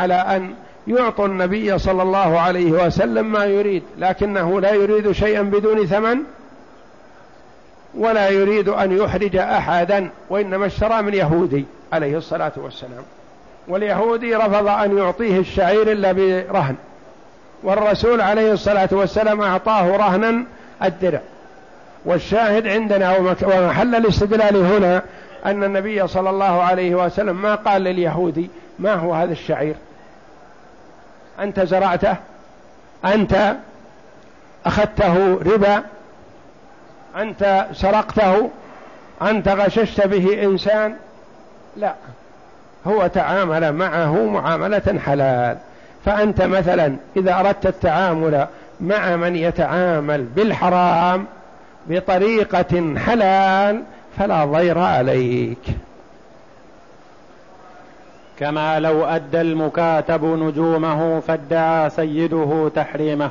على أن يعطوا النبي صلى الله عليه وسلم ما يريد لكنه لا يريد شيئا بدون ثمن ولا يريد أن يحرج أحدا وإنما اشترى من يهودي عليه الصلاة والسلام. واليهودي رفض أن يعطيه الشعير إلا برهن والرسول عليه الصلاة والسلام أعطاه رهنا الدرع. والشاهد عندنا ومحل الاستدلال هنا أن النبي صلى الله عليه وسلم ما قال لليهودي ما هو هذا الشعير. أنت زرعته؟ أنت أخذته ربا؟ أنت سرقته؟ أنت غششت به إنسان؟ لا. هو تعامل معه معاملة حلال. فأنت مثلا إذا أردت التعامل مع من يتعامل بالحرام بطريقة حلال فلا ضير عليك. كما لو أدى المكاتب نجومه فادعى سيده تحريمه.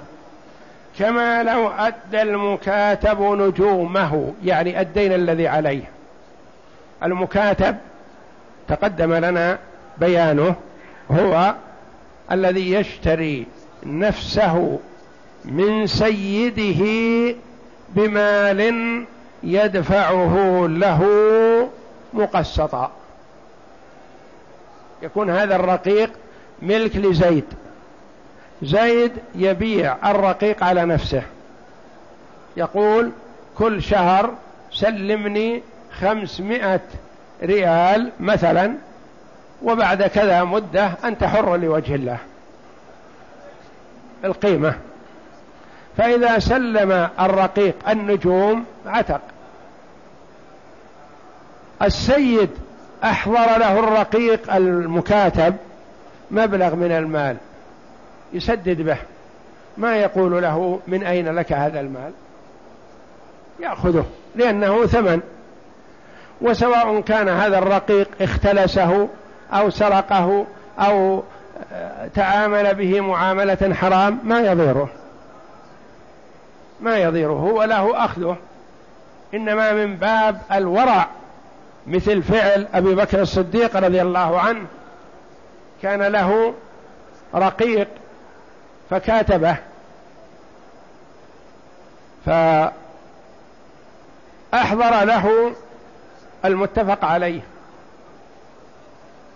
كما لو أدى المكاتب نجومه يعني الدين الذي عليه. المكاتب تقدم لنا بيانه هو الذي يشتري نفسه من سيده بمال يدفعه له مقسطا. يكون هذا الرقيق ملك لزيد. زيد يبيع الرقيق على نفسه. يقول كل شهر سلمني خمسمائة ريال مثلا وبعد كذا مدة أنت حر لوجه الله. القيمة. فإذا سلم الرقيق النجوم عتق. السيد أحضر له الرقيق المكاتب مبلغ من المال يسدد به ما يقول له من أين لك هذا المال؟ يأخذه لأنه ثمن. وسواء كان هذا الرقيق اختلسه أو سرقه أو آه، تعامل به معاملة حرام ما يضيره. ما يضيره وله أخذه. إنما من باب الورع. مثل فعل أبي بكر الصديق رضي الله عنه كان له رقيق فكاتبه. فأحضر له المتفق عليه.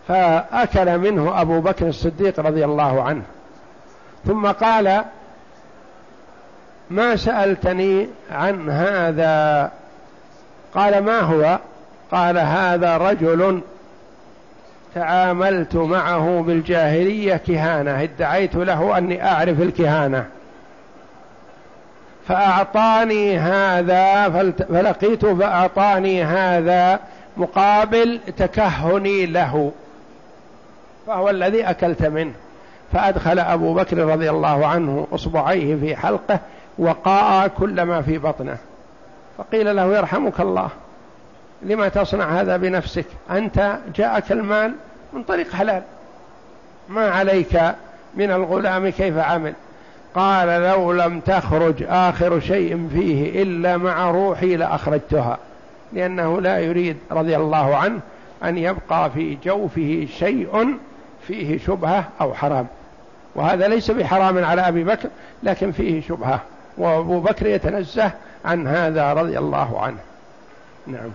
فأكل منه أبو بكر الصديق رضي الله عنه. ثم قال ما سألتني عن هذا؟ قال ما هو؟ قال هذا رجل تعاملت معه بالجاهلية كهانة ادعيت له أني أعرف الكهانة. فأعطاني هذا فلقيت فأعطاني هذا مقابل تكهني له. فهو الذي أكلت منه. فأدخل أبو بكر رضي الله عنه أصبعيه في حلقة وقاء كل ما في بطنه. فقيل له يرحمك الله. لما تصنع هذا بنفسك. أنت جاءك المال من طريق حلال. ما عليك من الغلام كيف عمل؟ قال لو لم تخرج آخر شيء فيه إلا مع روحي لأخرجتها. لأنه لا يريد رضي الله عنه أن يبقى في جوفه شيء فيه شبهة أو حرام. وهذا ليس بحرام على أبي بكر لكن فيه شبهة. وأبو بكر يتنزه عن هذا رضي الله عنه. نعم.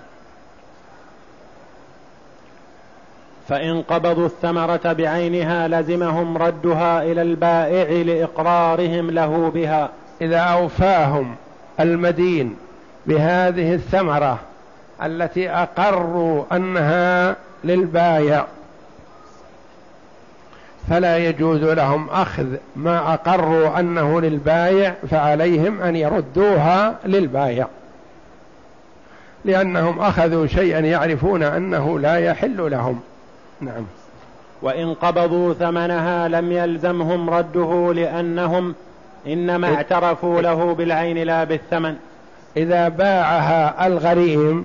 فإن قبضوا الثمرة بعينها لزمهم ردها إلى البائع لإقرارهم له بها. إذا أوفاهم المدين بهذه الثمرة التي أقروا أنها للبايع فلا يجوز لهم أخذ ما أقروا أنه للبايع فعليهم أن يردوها للبايع. لأنهم أخذوا شيئا يعرفون أنه لا يحل لهم. نعم. وإن قبضوا ثمنها لم يلزمهم رده لأنهم إنما اعترفوا له بالعين لا بالثمن. إذا باعها الغريم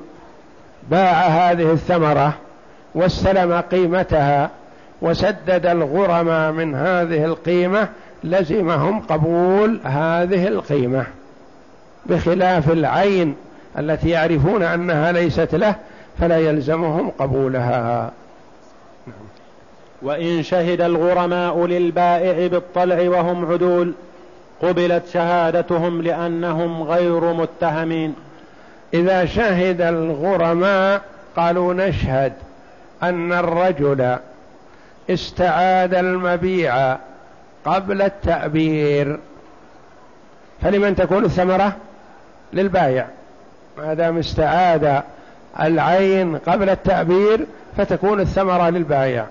باع هذه الثمرة واستلم قيمتها وسدد الغرم من هذه القيمة لزمهم قبول هذه القيمة. بخلاف العين التي يعرفون أنها ليست له فلا يلزمهم قبولها. وإن شهد الغرماء للبائع بالطلع وهم عدول قبلت شهادتهم لأنهم غير متهمين. إذا شهد الغرماء قالوا نشهد أن الرجل استعاد المبيع قبل التأبير. فلمن تكون الثمرة للبايع ما دام استعاد العين قبل التأبير فتكون الثمرة للبايع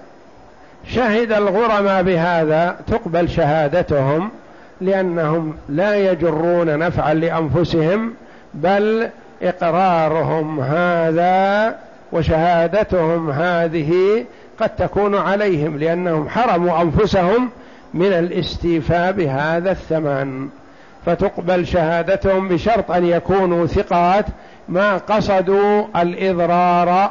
شهد الغرماء بهذا تقبل شهادتهم لأنهم لا يجرون نفعا لأنفسهم بل إقرارهم هذا وشهادتهم هذه قد تكون عليهم لأنهم حرموا أنفسهم من الاستيفاء بهذا الثمن. فتقبل شهادتهم بشرط أن يكونوا ثقات ما قصدوا الإضرار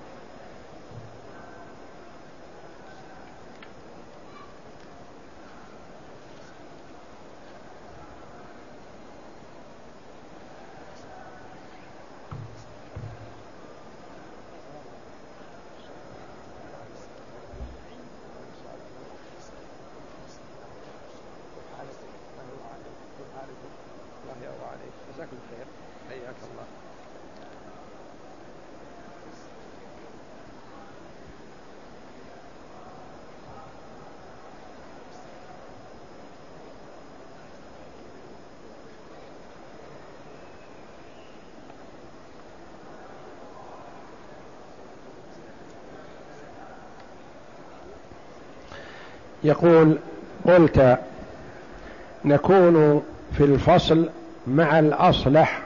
يقول قلت نكون في الفصل مع الأصلح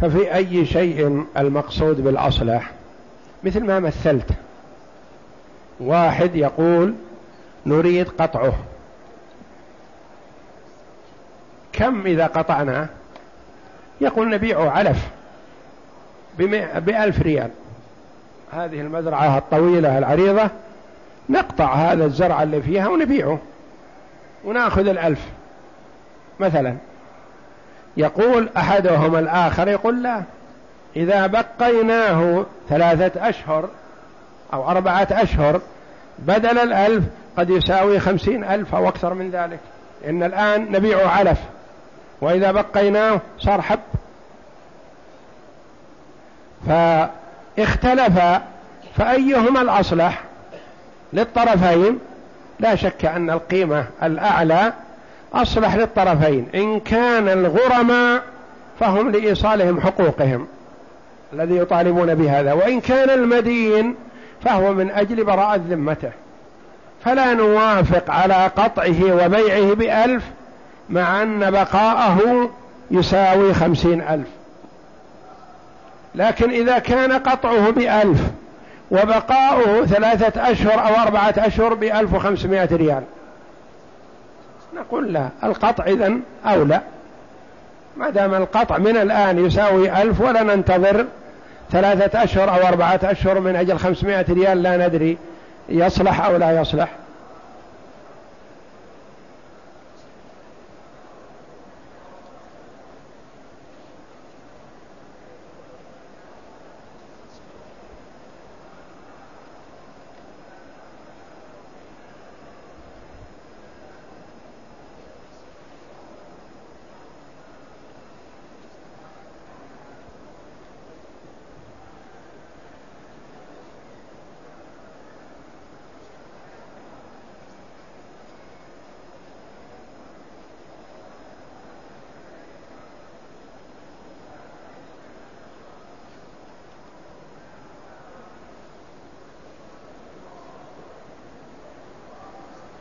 ففي أي شيء المقصود بالأصلح؟ مثل ما مثلت. واحد يقول نريد قطعه. كم إذا قطعناه يقول نبيعه علف بألف ريال. هذه المزرعة الطويلة العريضة نقطع هذا الزرع اللي فيها ونبيعه. وناخذ الألف. مثلا يقول أحدهم الآخر يقول لا. إذا بقيناه ثلاثة أشهر أو أربعة أشهر بدل الألف قد يساوي خمسين ألف أو أكثر من ذلك. إن الآن نبيعه علف. وإذا بقيناه صار حب. فاختلف فأيهما الأصلح؟ للطرفين لا شك أن القيمة الأعلى أصلح للطرفين. إن كان الغرماء فهم لإيصالهم حقوقهم الذي يطالبون بهذا وإن كان المدين فهو من أجل براءة ذمته. فلا نوافق على قطعه وبيعه بألف مع أن بقاءه يساوي خمسين ألف. لكن إذا كان قطعه بألف وبقاؤه ثلاثة أشهر أو أربعة أشهر بألف وخمسمائة ريال. نقول لا القطع إذن أولى. ما دام القطع من الآن يساوي ألف ولا ننتظر ثلاثة أشهر أو أربعة أشهر من أجل خمسمائة ريال لا ندري يصلح أو لا يصلح.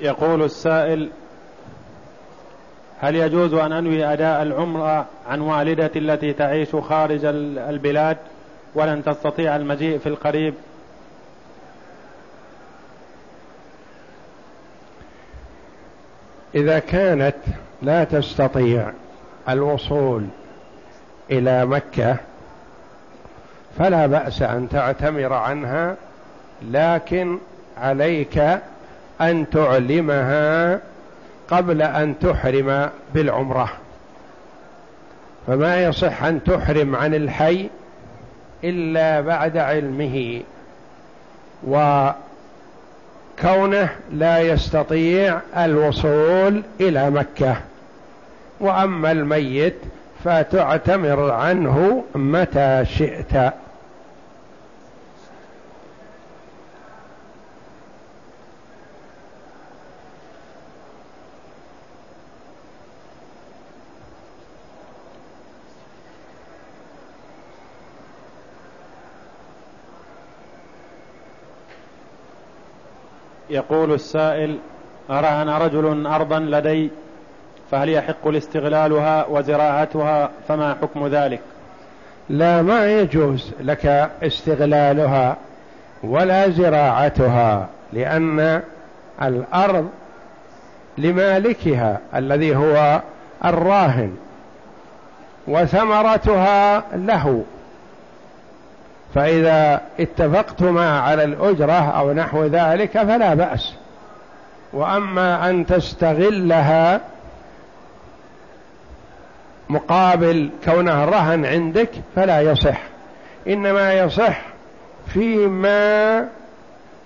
يقول السائل هل يجوز أن أنوي أداء العمرة عن والدتي التي تعيش خارج البلاد ولن تستطيع المجيء في القريب؟ إذا كانت لا تستطيع الوصول إلى مكة فلا بأس أن تعتمر عنها لكن عليك أن تعلمها قبل أن تحرم بالعمرة. فما يصح أن تحرم عن الحي إلا بعد علمه وكونه لا يستطيع الوصول إلى مكة. وأما الميت فتعتمر عنه متى شئت. يقول السائل أرهن رجل أرضا لدي فهل يحق الاستغلالها وزراعتها فما حكم ذلك؟ لا ما يجوز لك استغلالها ولا زراعتها لأن الأرض لمالكها الذي هو الراهن وثمرتها له. فإذا اتفقتما على الأجرة أو نحو ذلك فلا بأس. وأما أن تستغلها مقابل كونها رهن عندك فلا يصح. إنما يصح فيما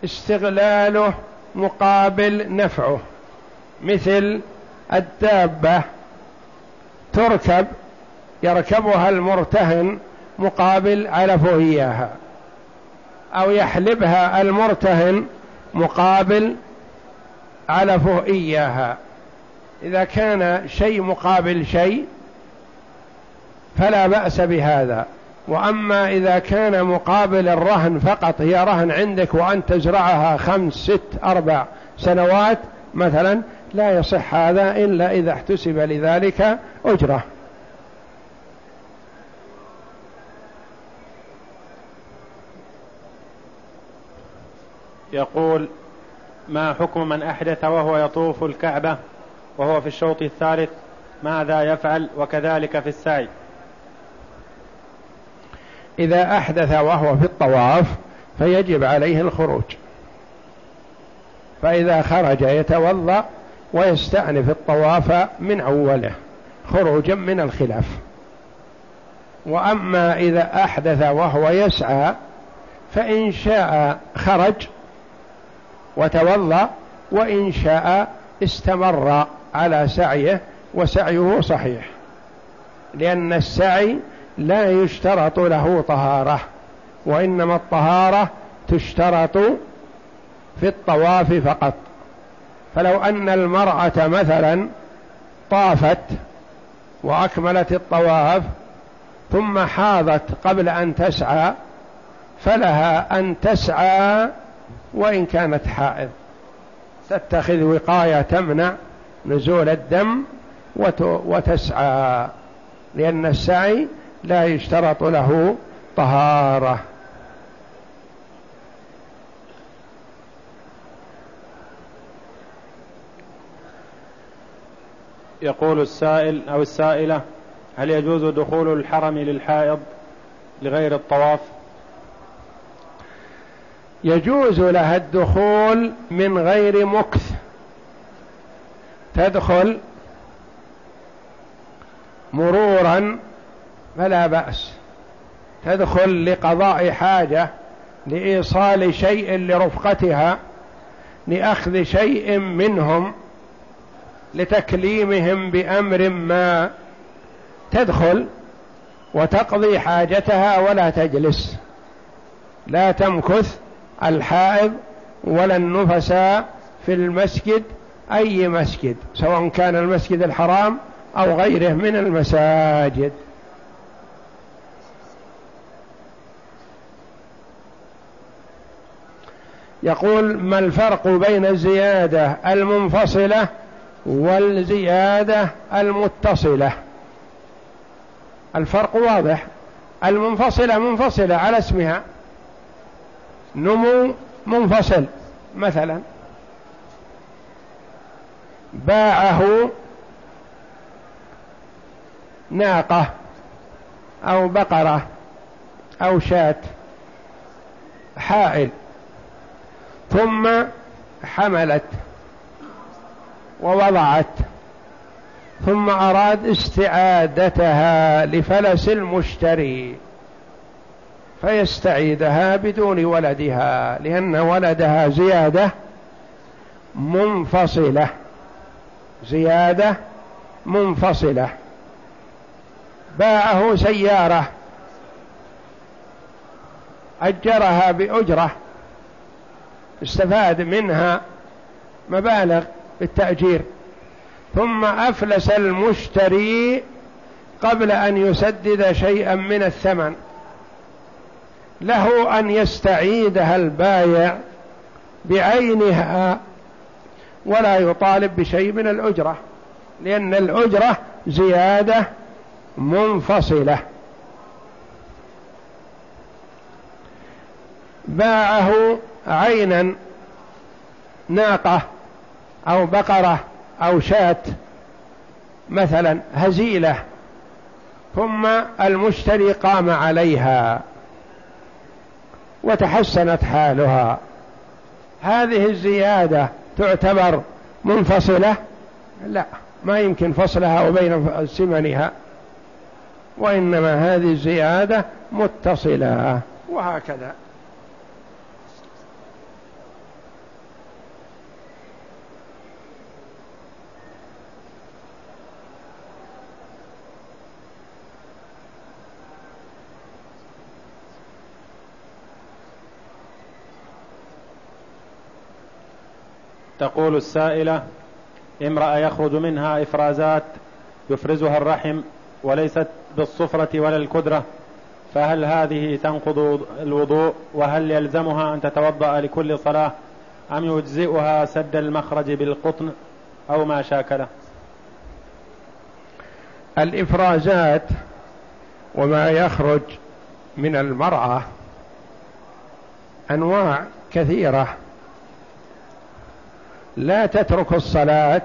استغلاله مقابل نفعه. مثل الدابة تركب يركبها المرتهن مقابل علفه إياها أو يحلبها المرتهن مقابل علفه إياها إذا كان شيء مقابل شيء فلا بأس بهذا. وأما إذا كان مقابل الرهن فقط هي رهن عندك وأن تزرعها خمس ست أربع سنوات مثلا لا يصح هذا إلا إذا احتسب لذلك أجرة. يقول ما حكم من أحدث وهو يطوف الكعبة وهو في الشوط الثالث؟ ماذا يفعل وكذلك في السعي؟ إذا أحدث وهو في الطواف فيجب عليه الخروج. فإذا خرج يتوضأ ويستأنف الطواف من أوله خروجا من الخلاف. وأما إذا أحدث وهو يسعى فإن شاء خرج وتوضأ وإن شاء استمر على سعيه وسعيه صحيح. لأن السعي لا يشترط له طهارة وإنما الطهارة تشترط في الطواف فقط. فلو أن المرأة مثلا طافت وأكملت الطواف ثم حاضت قبل أن تسعى فلها أن تسعى وإن كانت حائض. تتخذ وقاية تمنع نزول الدم وتسعى لأن السعي لا يشترط له طهارة. يقول السائل أو السائلة هل يجوز دخول الحرم للحائض لغير الطواف؟ يجوز لها الدخول من غير مكث. تدخل مرورا فلا بأس. تدخل لقضاء حاجة لإيصال شيء لرفقتها لأخذ شيء منهم لتكليمهم بأمر ما. تدخل وتقضي حاجتها ولا تجلس. لا تمكث الحائض ولا النفساء في المسجد أي مسجد سواء كان المسجد الحرام أو غيره من المساجد. يقول ما الفرق بين الزيادة المنفصلة والزيادة المتصلة؟ الفرق واضح. المنفصلة منفصلة على اسمها. نمو منفصل مثلا باعه ناقة أو بقرة أو شاة حائل ثم حملت ووضعت ثم أراد استعادتها لفلس المشتري. فيستعيدها بدون ولدها لأن ولدها زيادة منفصلة. زيادة منفصلة. باعه سيارة. أجرها بأجرة. استفاد منها مبالغ بالتأجير. ثم أفلس المشتري قبل أن يسدد شيئا من الثمن. له أن يستعيدها البايع بعينها ولا يطالب بشيء من الأجرة لأن الأجرة زيادة منفصلة. باعه عينا ناقة أو بقرة أو شاة مثلا هزيلة ثم المشتري قام عليها. وتحسنت حالها. هذه الزيادة تعتبر منفصلة؟ لا ما يمكن فصلها وبين سمنها وإنما هذه الزيادة متصلة وهكذا. تقول السائلة امرأة يخرج منها إفرازات يفرزها الرحم وليست بالصفرة ولا الكدرة فهل هذه تنقض الوضوء؟ وهل يلزمها أن تتوضأ لكل صلاة؟ أم يجزئها سد المخرج بالقطن أو ما شاكله الإفرازات وما يخرج من المرأة أنواع كثيرة. لا تترك الصلاة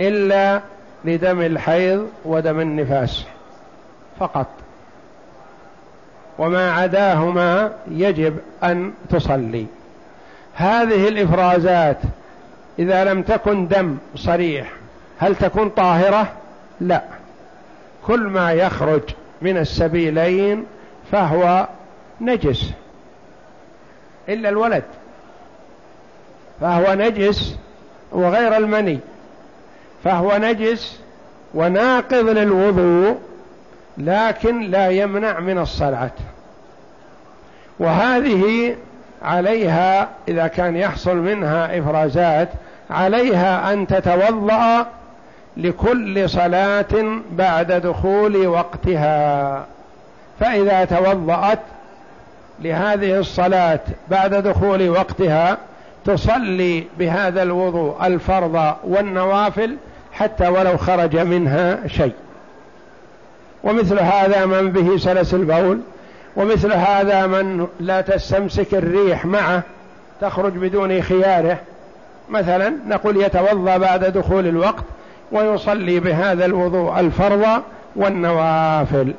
إلا لدم الحيض ودم النفاس فقط. وما عداهما يجب أن تصلي. هذه الإفرازات إذا لم تكن دم صريح هل تكون طاهرة؟ لا. كل ما يخرج من السبيلين فهو نجس. إلا الولد. فهو نجس وغير المني. فهو نجس وناقض للوضوء لكن لا يمنع من الصلاة وهذه عليها إذا كان يحصل منها إفرازات عليها أن تتوضأ لكل صلاة بعد دخول وقتها. فإذا توضأت لهذه الصلاة بعد دخول وقتها تصلي بهذا الوضوء الفرض والنوافل حتى ولو خرج منها شيء. ومثل هذا من به سلس البول ومثل هذا من لا تستمسك الريح معه تخرج بدون خياره. مثلا نقول يتوضأ بعد دخول الوقت ويصلي بهذا الوضوء الفرض والنوافل.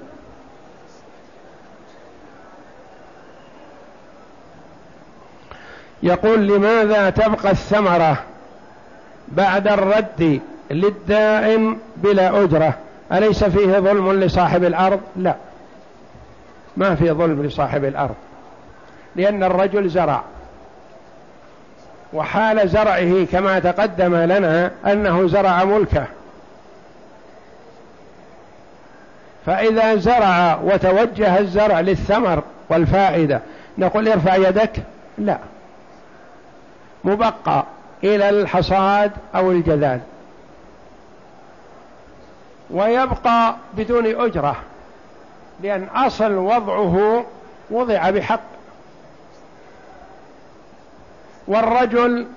يقول لماذا تبقى الثمرة بعد الرد للدائم بلا أجرة؟ أليس فيه ظلم لصاحب الأرض؟ لا. ما في ظلم لصاحب الأرض. لأن الرجل زرع. وحال زرعه كما تقدم لنا أنه زرع ملكه. فإذا زرع وتوجه الزرع للثمر والفائدة نقول ارفع يدك. لا. مبقى إلى الحصاد أو الجذاذ ويبقى بدون أجرة لأن أصل وضعه وضع بحق. والرجل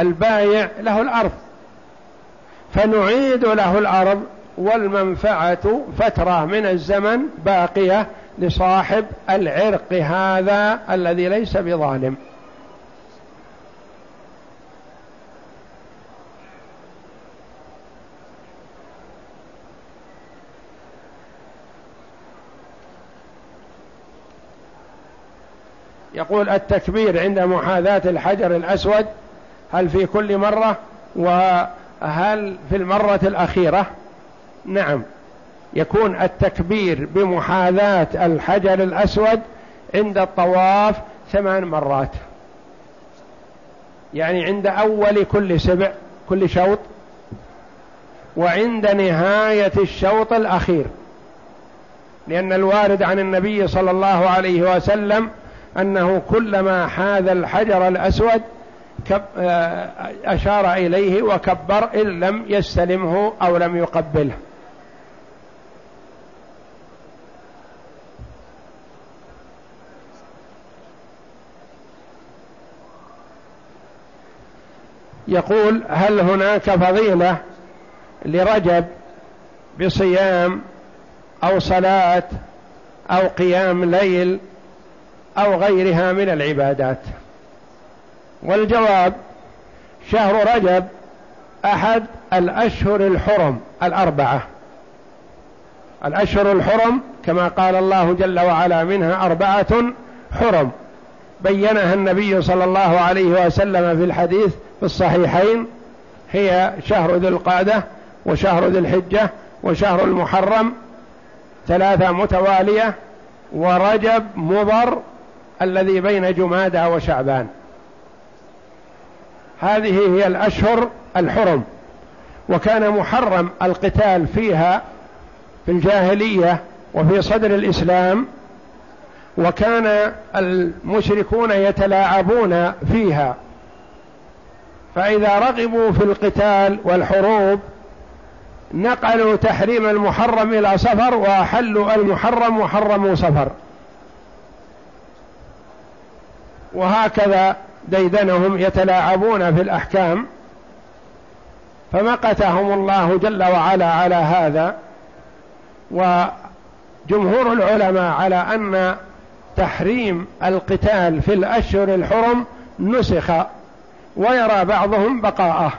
البايع له الأرض فنعيد له الأرض والمنفعة فترة من الزمن باقية لصاحب العرق هذا الذي ليس بظالم. يقول التكبير عند محاذاة الحجر الأسود هل في كل مرة؟ وهل في المرة الأخيرة؟ نعم. يكون التكبير بمحاذاة الحجر الأسود عند الطواف ثمان مرات. يعني عند أول كل سبع كل شوط وعند نهاية الشوط الأخير. لأن الوارد عن النبي صلى الله عليه وسلم أنه كلما حاذ الحجر الأسود آه، أشار إليه وكبر إن لم يستلمه أو لم يقبله. يقول هل هناك فضيلة لرجب بصيام أو صلاة أو قيام ليل أو غيرها من العبادات. والجواب شهر رجب أحد الأشهر الحرم الأربعة. الأشهر الحرم كما قال الله جل وعلا منها أربعة حرم. بينها النبي صلى الله عليه وسلم في الحديث في الصحيحين هي شهر ذي القعدة وشهر ذي الحجة وشهر المحرم ثلاثة متوالية ورجب مضر الذي بين جمادى وشعبان. هذه هي الأشهر الحرم وكان محرم القتال فيها في الجاهلية وفي صدر الإسلام وكان المشركون يتلاعبون فيها. فإذا رغبوا في القتال والحروب نقلوا تحريم المحرم إلى صفر وأحلوا المحرم وحرموا صفر. وهكذا ديدنهم يتلاعبون في الأحكام فمقتهم الله جل وعلا على هذا وجمهور العلماء على أن تحريم القتال في الأشهر الحرم نسخ ويرى بعضهم بقاءه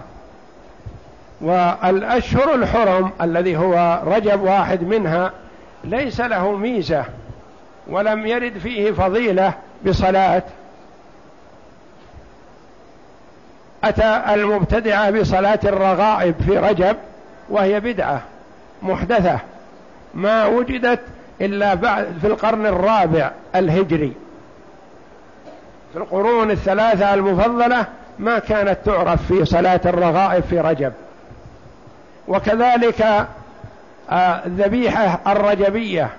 والأشهر الحرم الذي هو رجب واحد منها ليس له ميزة ولم يرد فيه فضيلة بصلاة أتى المبتدعة بصلاة الرغائب في رجب وهي بدعة محدثة. ما وجدت إلا بعد في القرن الرابع الهجري. في القرون الثلاثة المفضلة ما كانت تعرف في صلاة الرغائب في رجب. وكذلك الذبيحة آه، الرجبية.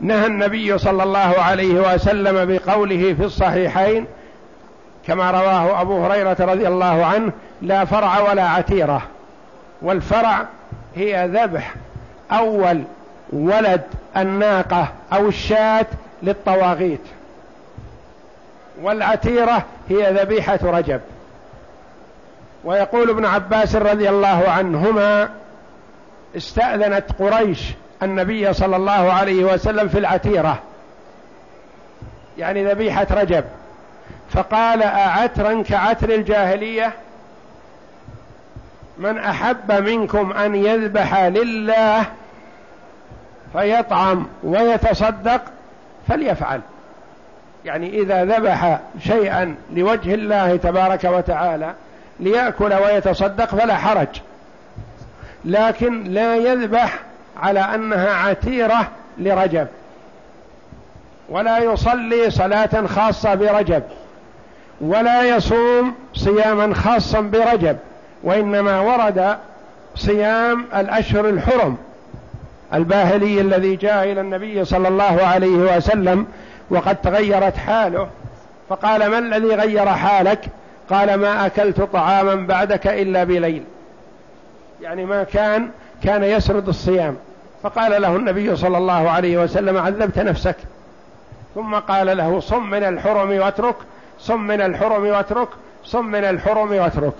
نهى النبي صلى الله عليه وسلم بقوله في الصحيحين كما رواه أبو هريرة رضي الله عنه لا فرع ولا عتيرة. والفرع هي ذبح أول ولد الناقة أو الشاة للطواغيت. والعتيرة هي ذبيحة رجب. ويقول ابن عباس رضي الله عنهما استأذنت قريش النبي صلى الله عليه وسلم في العتيرة. يعني ذبيحة رجب. فقال أعترا كعتر الجاهلية؟ من أحب منكم أن يذبح لله فيطعم ويتصدق فليفعل. يعني إذا ذبح شيئا لوجه الله تبارك وتعالى ليأكل ويتصدق فلا حرج. لكن لا يذبح على أنها عتيرة لرجب ولا يصلي صلاة خاصة برجب. ولا يصوم صياما خاصا برجب وإنما ورد صيام الأشهر الحرم. الباهلي الذي جاء إلى النبي صلى الله عليه وسلم وقد تغيرت حاله فقال ما الذي غير حالك؟ قال ما أكلت طعاما بعدك إلا بليل. يعني ما كان كان يسرد الصيام. فقال له النبي صلى الله عليه وسلم عذبت نفسك. ثم قال له صم من الحرم واترك صم من الحرم واترك صم من الحرم واترك.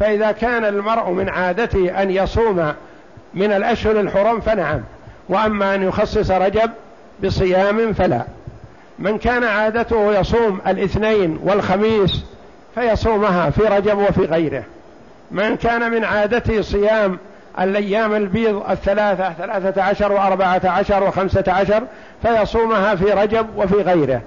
فإذا كان المرء من عادته أن يصوم من الأشهر الحرم فنعم وأما أن يخصص رجب بصيام فلا. من كان عادته يصوم الاثنين والخميس فيصومها في رجب وفي غيره. من كان من عادته صيام الأيام البيض الثلاثة ثلاثة عشر وأربعة عشر وخمسة عشر فيصومها في رجب وفي غيره.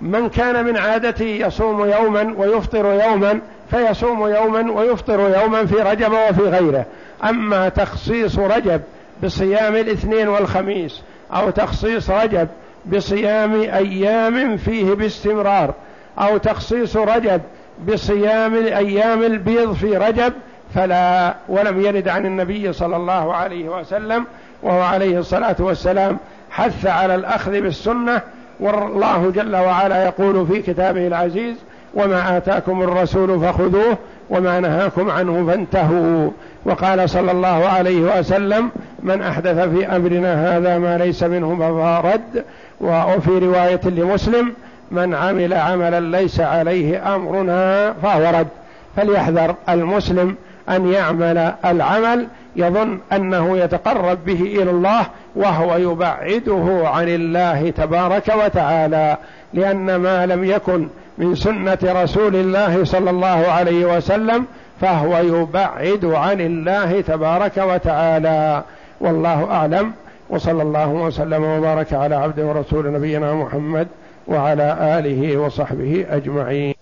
من كان من عادته يصوم يوما ويفطر يوما فيصوم يوما ويفطر يوما في رجب وفي غيره. أما تخصيص رجب بصيام الاثنين والخميس أو تخصيص رجب بصيام أيام فيه باستمرار أو تخصيص رجب بصيام أيام البيض في رجب فلا ولم يرد عن النبي صلى الله عليه وسلم وهو عليه الصلاة والسلام حث على الأخذ بالسنة والله جل وعلا يقول في كتابه العزيز وما آتاكم الرسول فخذوه وما نهاكم عنه فانتهوا. وقال صلى الله عليه وسلم من أحدث في أمرنا هذا ما ليس منه فهو رد. وفي رواية لمسلم من عمل عملا ليس عليه أمرنا فهو رد. فليحذر المسلم أن يعمل العمل يظن أنه يتقرب به إلى الله وهو يبعده عن الله تبارك وتعالى. لأن ما لم يكن من سنة رسول الله صلى الله عليه وسلم فهو يبعد عن الله تبارك وتعالى. والله أعلم. وصلى الله وسلم وبارك على عبد ورسول نبينا محمد وعلى آله وصحبه أجمعين.